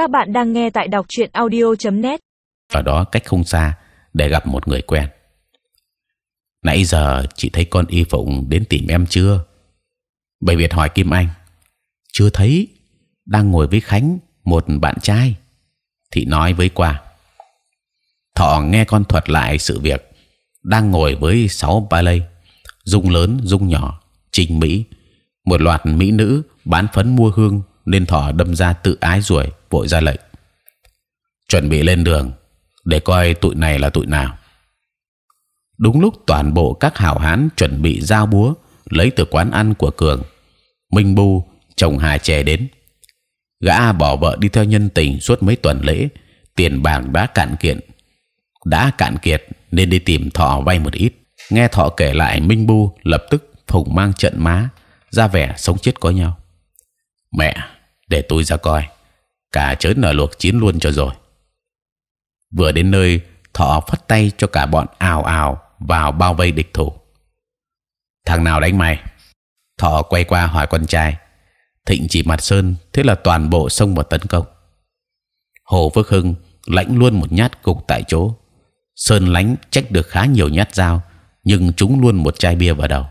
Các bạn đang nghe tại đọc truyện audio.net. ở đó cách không xa để gặp một người quen. Nãy giờ chị thấy con Y Phụng đến tìm em chưa? Bầy Việt hỏi Kim Anh. Chưa thấy, đang ngồi với Khánh, một bạn trai. Thị nói với qua. Thọ nghe con thuật lại sự việc, đang ngồi với sáu ba lây, dung lớn dung nhỏ, trình mỹ, một loạt mỹ nữ bán phấn mua hương nên thọ đâm ra tự ái ruồi, vội ra lệnh. Chuẩn bị lên đường, để coi tụi này là tụi nào. Đúng lúc toàn bộ các hảo hán chuẩn bị giao búa, lấy từ quán ăn của cường, minh bu chồng hà chè đến. Gã bỏ vợ đi theo nhân tình suốt mấy tuần lễ, tiền bạc đã cạn kiện đã cạn kiệt nên đi tìm thọ vay một ít. Nghe thọ kể lại, minh bu lập tức phùng mang trận má, ra vẻ sống chết có nhau. Mẹ để tôi ra coi. Cả chớn nở luộc chín luôn cho rồi. Vừa đến nơi thọ phất tay cho cả bọn ào ào vào bao vây địch thủ. Thằng nào đánh mày? Thọ quay qua hỏi con trai. Thịnh chỉ mặt sơn, thế là toàn bộ xông vào tấn công. Hồ phước hưng lãnh luôn một nhát cục tại chỗ. Sơn lãnh trách được khá nhiều nhát dao, nhưng chúng luôn một chai bia vào đầu.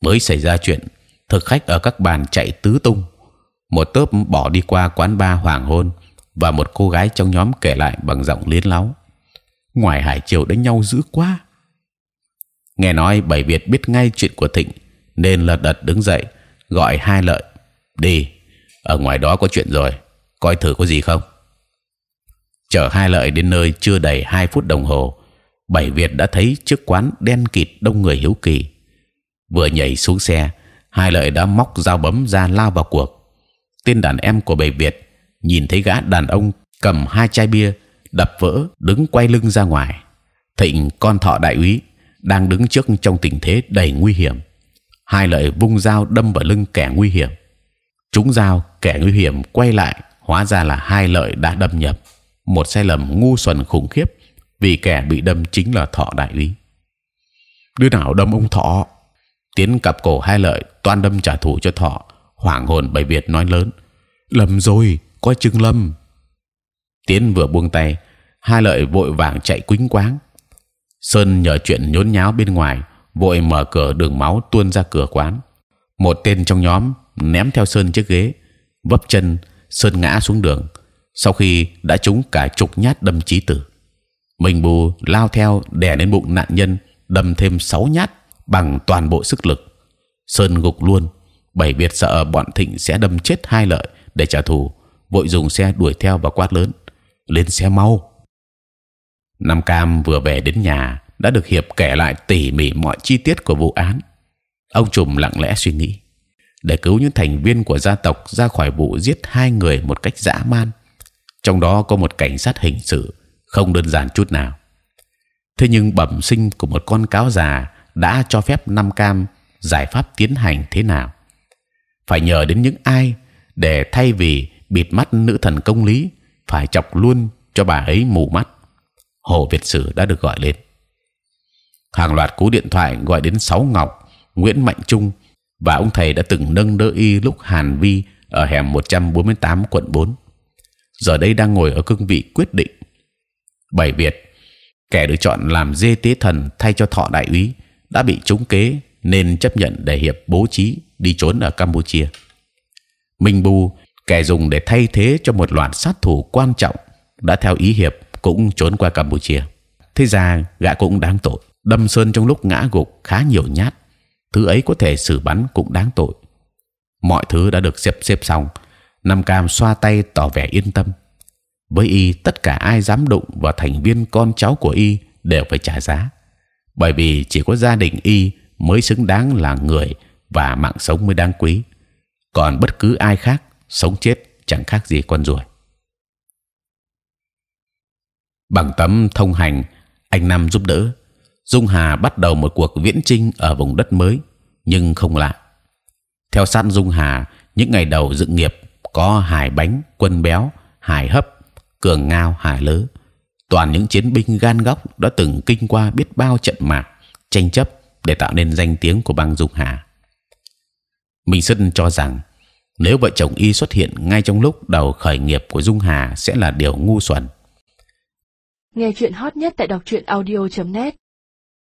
Mới xảy ra chuyện, thực khách ở các bàn chạy tứ tung một tớp bỏ đi qua quán ba hoàng hôn và một cô gái trong nhóm kể lại bằng giọng liến láo. Ngoài hải triều đánh nhau dữ quá. Nghe nói bảy việt biết ngay chuyện của thịnh, nên lật đật đứng dậy, gọi hai lợi. Đi, ở ngoài đó có chuyện rồi, coi thử có gì không? Chở hai lợi đến nơi chưa đầy hai phút đồng hồ bảy việt đã thấy trước quán đen kịt đông người hiếu kỳ. Vừa nhảy xuống xe, hai lợi đã móc dao bấm ra lao vào cuộc tên đàn em của bầy việt nhìn thấy gã đàn ông cầm hai chai bia, đập vỡ, đứng quay lưng ra ngoài. Thịnh con thọ đại úy đang đứng trước trong tình thế đầy nguy hiểm. Hai lợi vung dao đâm vào lưng kẻ nguy hiểm. Chúng dao, kẻ nguy hiểm quay lại, hóa ra là hai lợi đã đâm nhập. Một sai lầm ngu xuẩn khủng khiếp vì kẻ bị đâm chính là thọ đại úy. Đứa nào đâm ông thọ? Tiến cặp cổ hai lợi, toan đâm trả thù cho thọ hoảng hồn bảy việt nói lớn. Lầm rồi, coi chừng lâm tiến vừa buông tay, hai lợi vội vàng chạy quýnh quáng. Sơn nhờ chuyện nhốn nháo bên ngoài, vội mở cửa đường máu tuôn ra cửa quán. Một tên trong nhóm ném theo sơn chiếc ghế, vấp chân, sơn ngã xuống đường. Sau khi đã trúng cả chục nhát đâm chí tử. Mình bù lao theo đè lên bụng nạn nhân, đâm thêm sáu nhát bằng toàn bộ sức lực. Sơn gục luôn bảy biệt sợ bọn thịnh sẽ đâm chết hai lợi để trả thù, vội dùng xe đuổi theo và quát lớn, lên xe mau Nam Cam vừa về đến nhà, đã được hiệp kể lại tỉ mỉ mọi chi tiết của vụ án. Ông trùm lặng lẽ suy nghĩ, để cứu những thành viên của gia tộc ra khỏi vụ giết hai người một cách dã man. Trong đó có một cảnh sát hình sự, không đơn giản chút nào. Thế nhưng bẩm sinh của một con cáo già đã cho phép Nam Cam giải pháp tiến hành thế nào? Phải nhờ đến những ai để thay vì bịt mắt nữ thần công lý, phải chọc luôn cho bà ấy mù mắt. Hồ việt sử đã được gọi lên. Hàng loạt cú điện thoại gọi đến sáu ngọc, nguyễn mạnh trung và ông thầy đã từng nâng đỡ y lúc hàn vi ở hẻm 148 quận 4 giờ đây đang ngồi ở cương vị quyết định. Bảy việt, kẻ được chọn làm dê tế thần thay cho thọ đại úy, đã bị trúng kế nên chấp nhận để hiệp bố trí đi trốn ở campuchia minh bu kẻ dùng để thay thế cho một loạt sát thủ quan trọng đã theo ý hiệp cũng trốn qua Campuchia. Thế ra gã cũng đáng tội. Đâm sơn trong lúc ngã gục khá nhiều nhát, thứ ấy có thể xử bắn cũng đáng tội. Mọi thứ đã được xếp xếp xong. Nam Cam xoa tay tỏ vẻ yên tâm. Với y tất cả ai dám đụng vào thành viên con cháu của y đều phải trả giá, bởi vì chỉ có gia đình y mới xứng đáng là người và mạng sống mới đáng quý. Còn bất cứ ai khác sống chết chẳng khác gì con ruồi. Bằng tấm thông hành, anh Nam giúp đỡ. Dung Hà bắt đầu một cuộc viễn chinh ở vùng đất mới, nhưng không lạ. Theo sát Dung Hà, những ngày đầu dựng nghiệp có Hải Bánh, Quân Béo, Hải Hấp, Cường Ngao, Hải Lớ, toàn những chiến binh gan góc đã từng kinh qua biết bao trận mạc, tranh chấp để tạo nên danh tiếng của bang Dung Hà. Minh Sơn cho rằng, Nếu vợ chồng y xuất hiện ngay trong lúc đầu khởi nghiệp của Dung Hà sẽ là điều ngu xuẩn. Nghe chuyện hot nhất tại đọc truyện audio.net